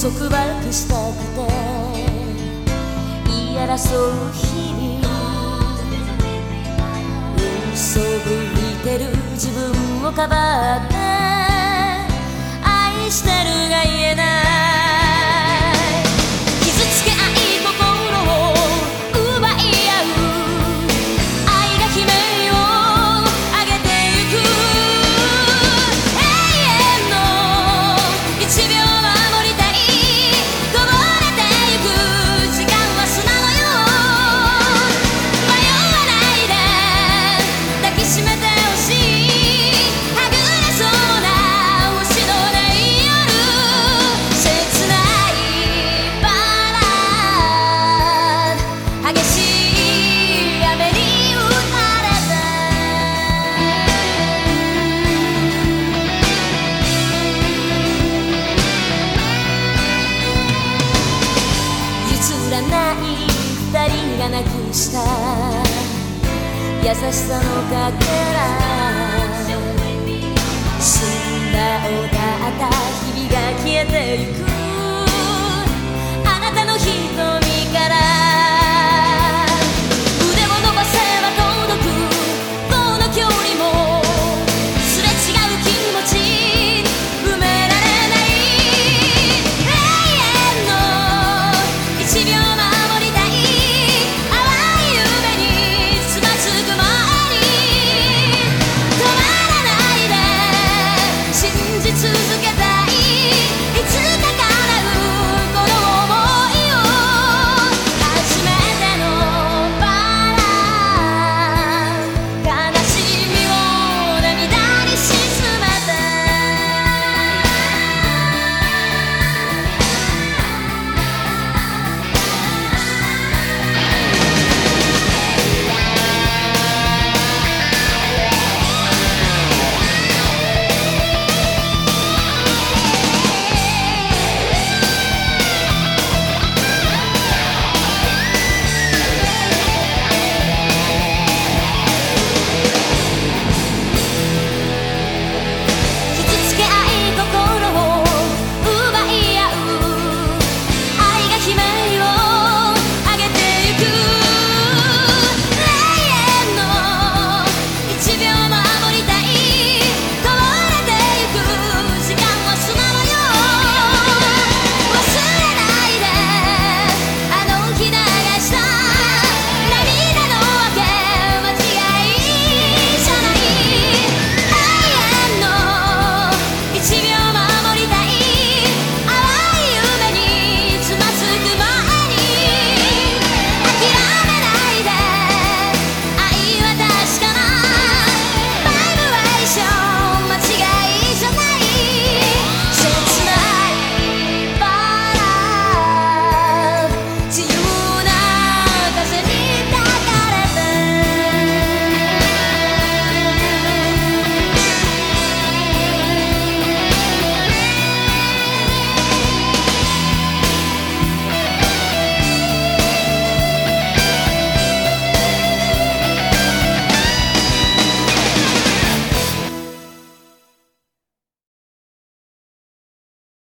束縛したくて言い争う日々。嘘ぶいてる自分をかばって知らない二人がなくした。優しさのかけら。澄んだおだった日々が消えてゆく。